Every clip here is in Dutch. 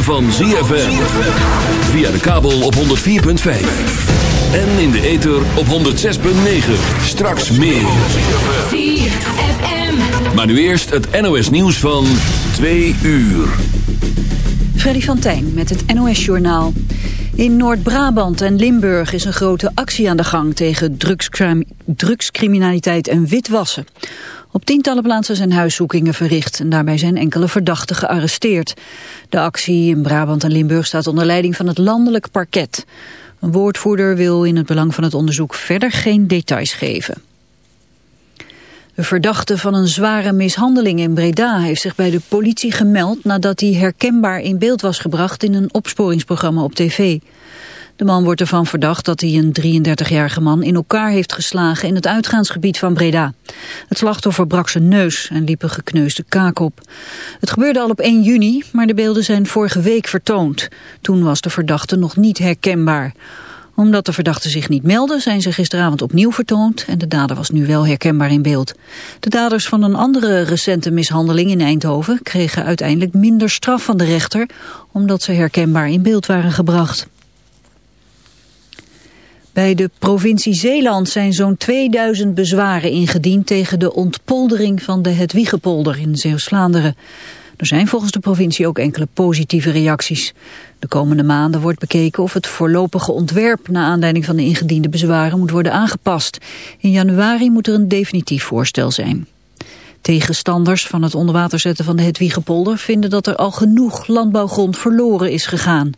ritme van ZFM. Via de kabel op 104.5. En in de ether op 106.9. Straks meer. ZFM. Maar nu eerst het NOS nieuws van 2 uur. Freddy van Tijn met het NOS Journaal. In Noord-Brabant en Limburg is een grote actie aan de gang tegen drugscriminaliteit en witwassen. Op tientallen plaatsen zijn huiszoekingen verricht en daarbij zijn enkele verdachten gearresteerd. De actie in Brabant en Limburg staat onder leiding van het landelijk parket. Een woordvoerder wil in het belang van het onderzoek verder geen details geven. De verdachte van een zware mishandeling in Breda heeft zich bij de politie gemeld nadat hij herkenbaar in beeld was gebracht in een opsporingsprogramma op tv. De man wordt ervan verdacht dat hij een 33-jarige man in elkaar heeft geslagen in het uitgaansgebied van Breda. Het slachtoffer brak zijn neus en liep een gekneusde kaak op. Het gebeurde al op 1 juni, maar de beelden zijn vorige week vertoond. Toen was de verdachte nog niet herkenbaar omdat de verdachten zich niet melden, zijn ze gisteravond opnieuw vertoond en de dader was nu wel herkenbaar in beeld. De daders van een andere recente mishandeling in Eindhoven kregen uiteindelijk minder straf van de rechter, omdat ze herkenbaar in beeld waren gebracht. Bij de provincie Zeeland zijn zo'n 2000 bezwaren ingediend tegen de ontpoldering van de Hedwiegepolder in Zeeuws-Vlaanderen. Er zijn volgens de provincie ook enkele positieve reacties. De komende maanden wordt bekeken of het voorlopige ontwerp... na aanleiding van de ingediende bezwaren moet worden aangepast. In januari moet er een definitief voorstel zijn. Tegenstanders van het onderwater zetten van de Hedwiegepolder... vinden dat er al genoeg landbouwgrond verloren is gegaan.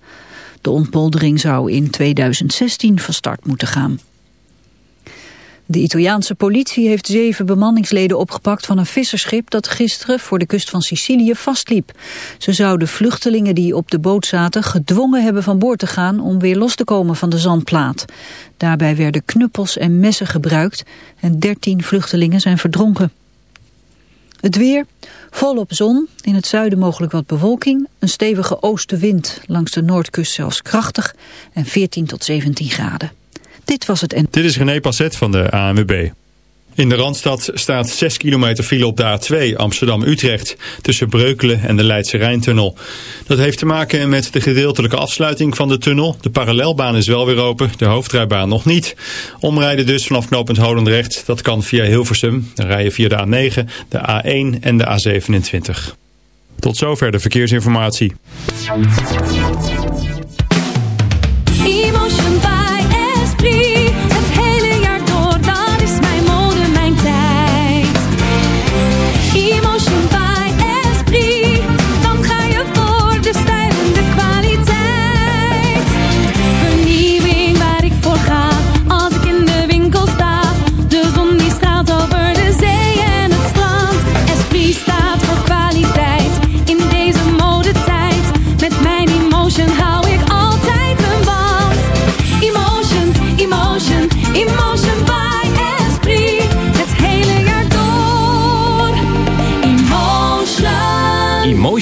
De ontpoldering zou in 2016 van start moeten gaan. De Italiaanse politie heeft zeven bemanningsleden opgepakt van een visserschip dat gisteren voor de kust van Sicilië vastliep. Ze zouden vluchtelingen die op de boot zaten gedwongen hebben van boord te gaan om weer los te komen van de zandplaat. Daarbij werden knuppels en messen gebruikt en dertien vluchtelingen zijn verdronken. Het weer, volop zon, in het zuiden mogelijk wat bewolking, een stevige oostenwind, langs de noordkust zelfs krachtig en 14 tot 17 graden. Dit was het en... Dit is René Passet van de ANWB. In de Randstad staat 6 kilometer file op de A2 Amsterdam-Utrecht... tussen Breukelen en de Leidse Rijntunnel. Dat heeft te maken met de gedeeltelijke afsluiting van de tunnel. De parallelbaan is wel weer open, de hoofdrijbaan nog niet. Omrijden dus vanaf knooppunt Holendrecht, dat kan via Hilversum. Dan rij je via de A9, de A1 en de A27. Tot zover de verkeersinformatie.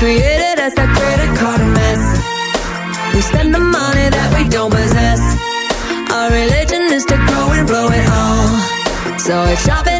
created us a credit card mess. We spend the money that we don't possess. Our religion is to grow and blow it all. So it's shopping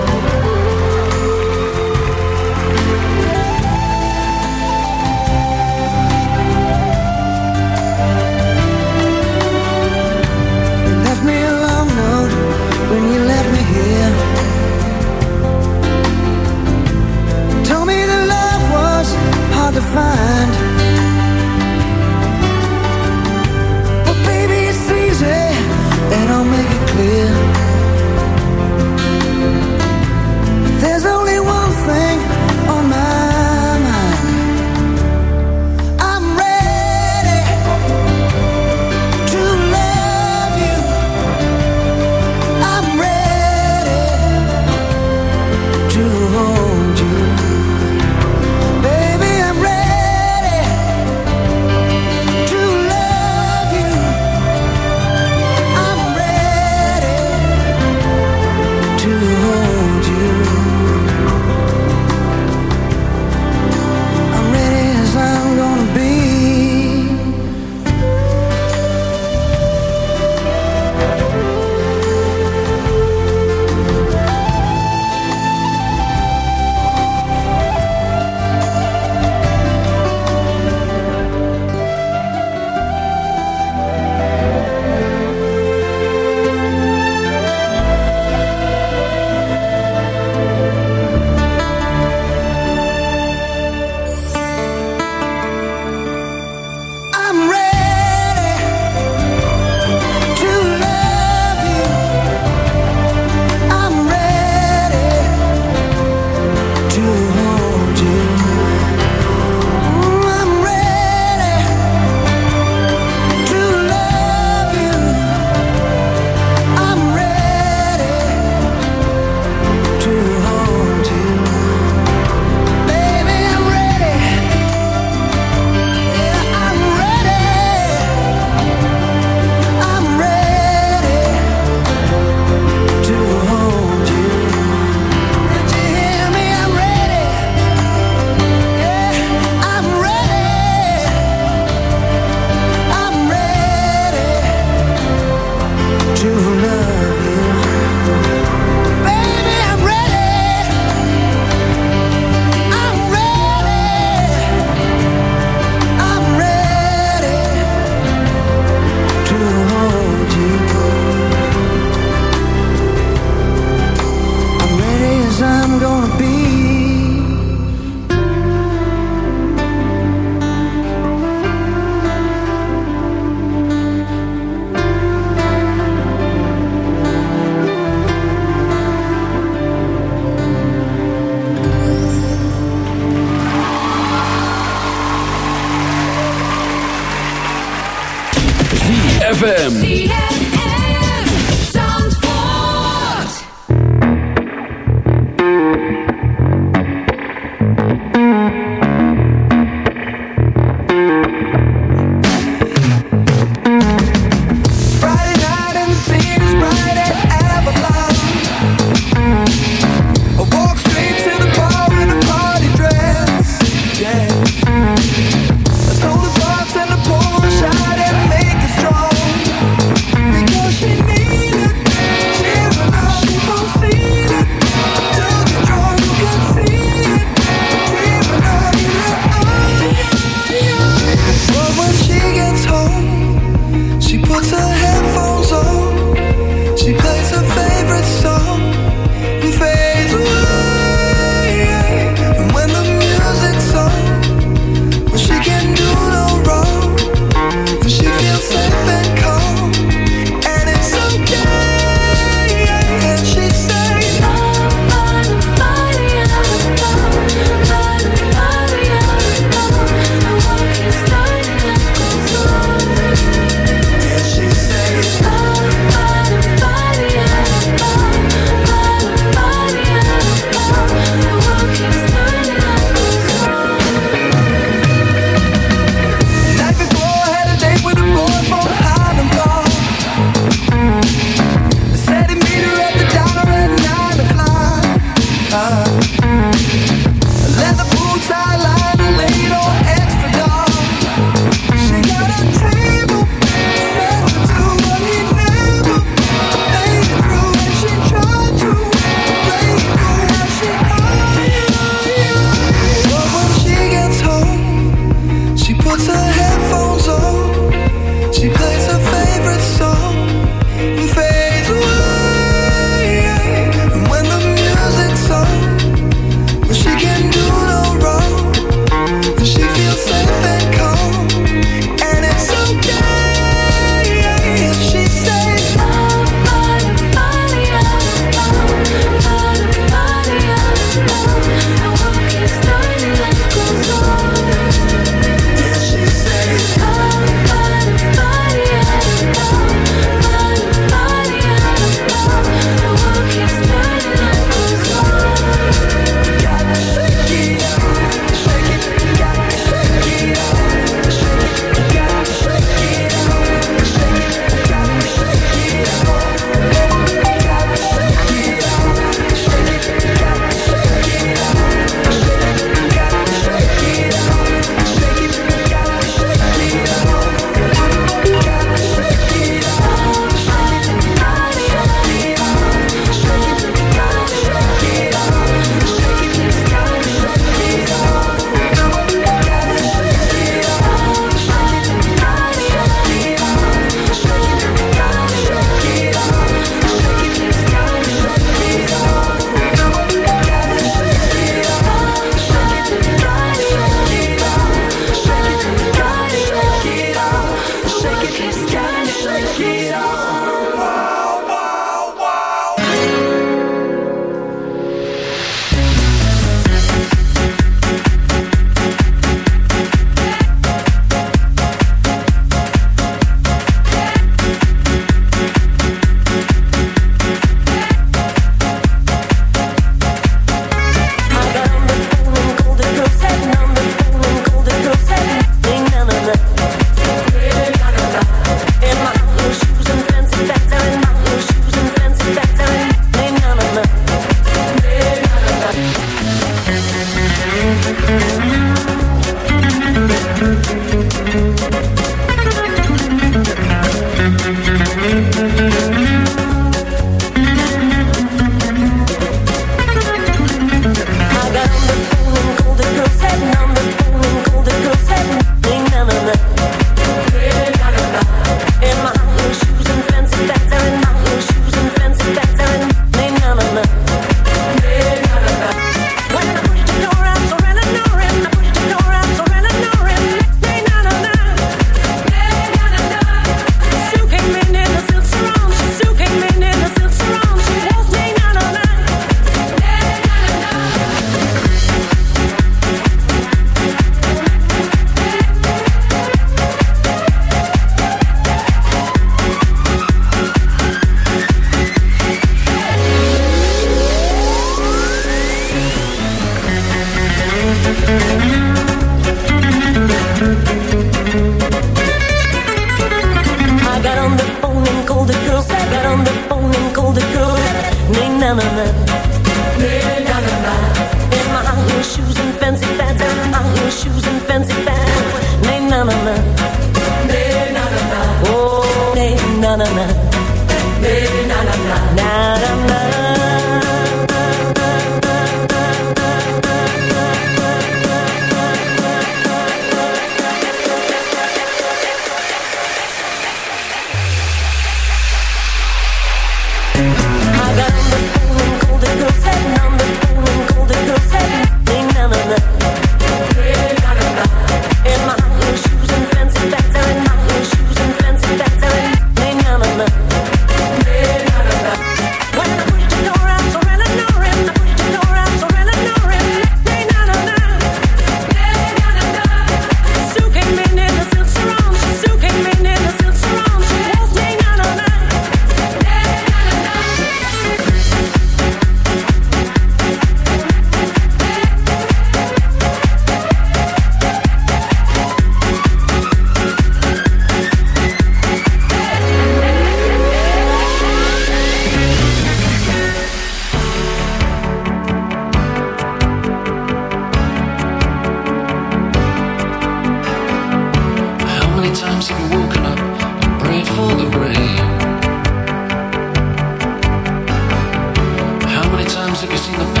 Cause in the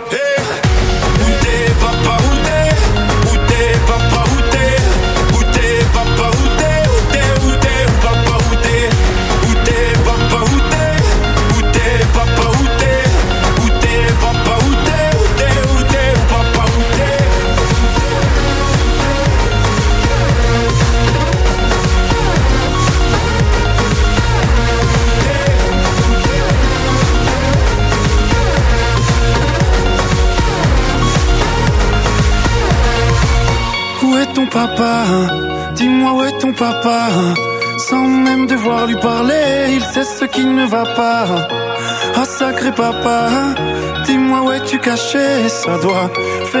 grâce à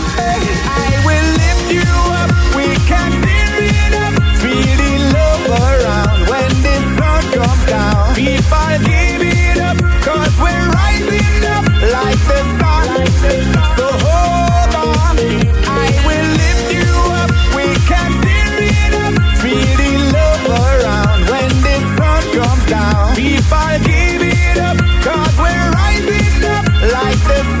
Comes down. People give it up, cause we're rising up like the sun. So hold on, I will lift you up, we can steer it up, feel the love around when the sun comes down. People give it up, cause we're rising up like the sun.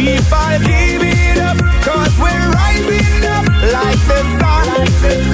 Keep on living up, we we're rising up like the sun. Like the sun.